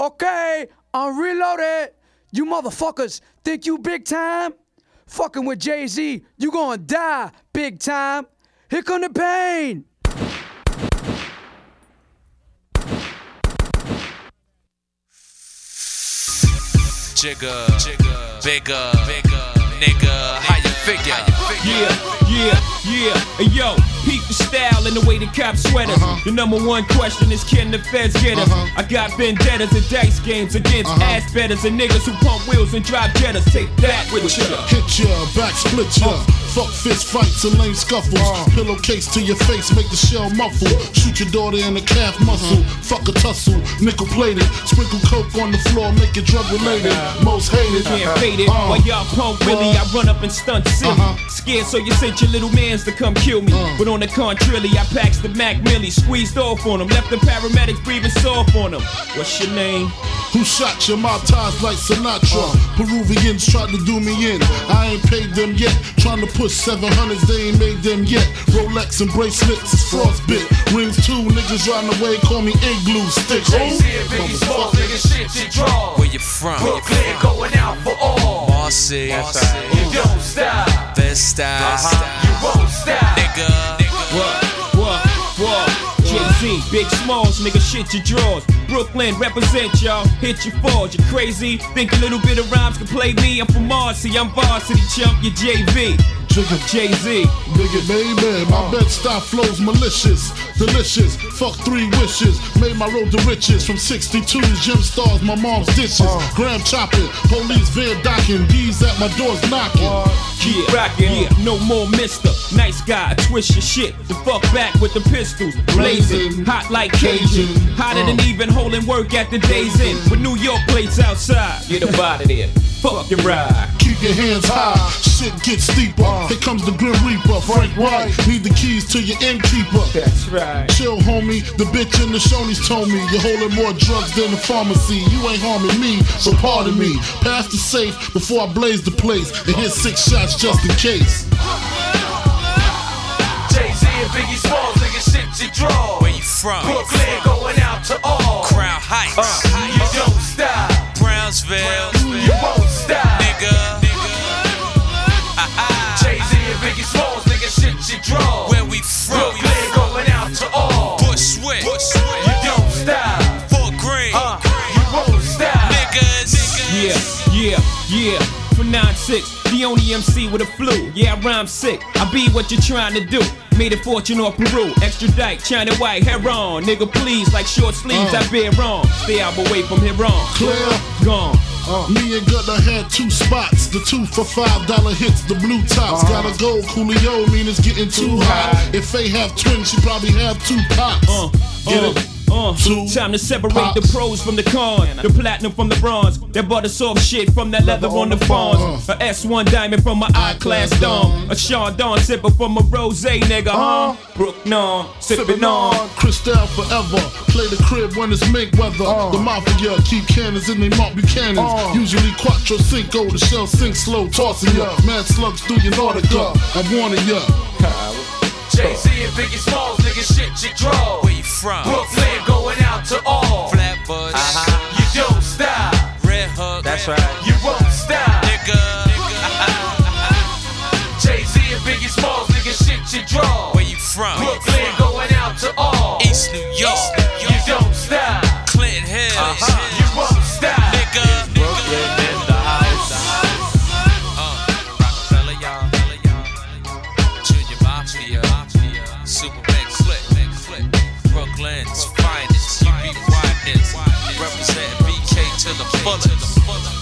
Okay, I'm reloaded. You motherfuckers think you big time? Fucking with Jay Z, you gonna die big time. Here come the pain. Jigga, jigga, bigger, bigger, nigga, how you figure? Yeah, yeah, yeah. Hey yo, peep the style and the way the cops sweaters. Uh-huh. The number one question is can the feds get us? Uh-huh. I got vendettas and dice games against ass betters and niggas who pump wheels and drive jettas. Take that with ya. Hit ya, back split ya. Fuck fist fights and lame scuffles. Pillowcase to your face, make the shell muffle. Shoot your daughter in the calf muscle. Fuck a tussle, nickel plated. Sprinkle coke on the floor, make it drug related. Most hated. Can't fade it. Uh, While y'all pump Willie, I run up and stunt silly. Uh-huh. Scared, so you sent your little mans to come kill me. Uh. But on the contrary, I paxed the Mac Millie, squeezed off on him, left the paramedics breathing soft on him. What's your name? Who shot your my ties like Sinatra? Peruvians tried to do me in. I ain't paid them yet. Trying to push 700s, they ain't made them yet. Rolex and bracelets is frostbit. Rings too, niggas riding away, call me igloo stick. Jay-Z and Biggie Smalls, nigga, shit you draw. Where you from? Brooklyn going out for all. Marcy, You don't stop. Style, uh-huh. You won't stop. nigga. What? What? What? Jay Z, Big Smalls, nigga, shit your drawers. Brooklyn, represent y'all. Hit your falls, you crazy? Think a little bit of rhymes can play me? I'm from Marcy, I'm varsity chump, you JV. Jigga, Jay Z. Nigga, baby, my uh. bed style flows malicious, delicious. Fuck three wishes, made my road to riches. From 62's gym stars, my mom's dishes. Uh. Graham chopping, police van docking, D's at my doors knocking. Uh. Yeah, rockin', yeah, no more mister. Nice guy, twist your shit. The fuck back with the pistols. Blazing, Blazing. hot like Cajun. Cajun. Hotter Uh. than even holding work at the day's end. With New York plates outside. Get up out of there. Fuck your ride. Keep your hands high, shit gets steeper. Here comes the Grim Reaper, Frank White. Need the keys to your innkeeper. That's right. Chill, homie. The bitch in the Shoney's told me you're holding more drugs than the pharmacy. You ain't harming me, so pardon me. Pass the safe before I blaze the place and hit six shots just in case. Jay-Z and Biggie Smalls, nigga, shit you draw. Where you from? Brooklyn going out to all. Crown Heights, Uh, you don't stop. Brownsville, 96, the only MC with a flu. Yeah, I rhyme sick. I be what you're trying to do. Made a fortune off Peru, extradite, China white, hair on. Nigga, please, like short sleeves, uh. I been wrong. Stay out away from here on. Clear, gone. Uh. Me and Gutter had two spots. The two for five dollar hits, the blue tops. Uh-huh. Uh, Gotta go, Coolio, mean it's getting too, too hot. If they have twins, she probably have two pops. Uh. Get uh. it? Uh. Two Time to separate pops. the pros from the cons, the platinum from the bronze, that butter soft shit from that leather on the fawns, a S1 diamond from my I class dome, a Sean Dawn sipper from a rose nigga, huh? Brook non, sipping on. Cristal forever. Play the crib when it's mink weather. Uh. The mafia keep cannons in they Marc Buchanans. Usually quattro cinco, the shell sink slow, tossing ya. Mad slugs through your Nautica. I'm warning ya. Jay-Z and Biggie Smalls, nigga, shit you draw. Where you from? Brooklyn to the fullest.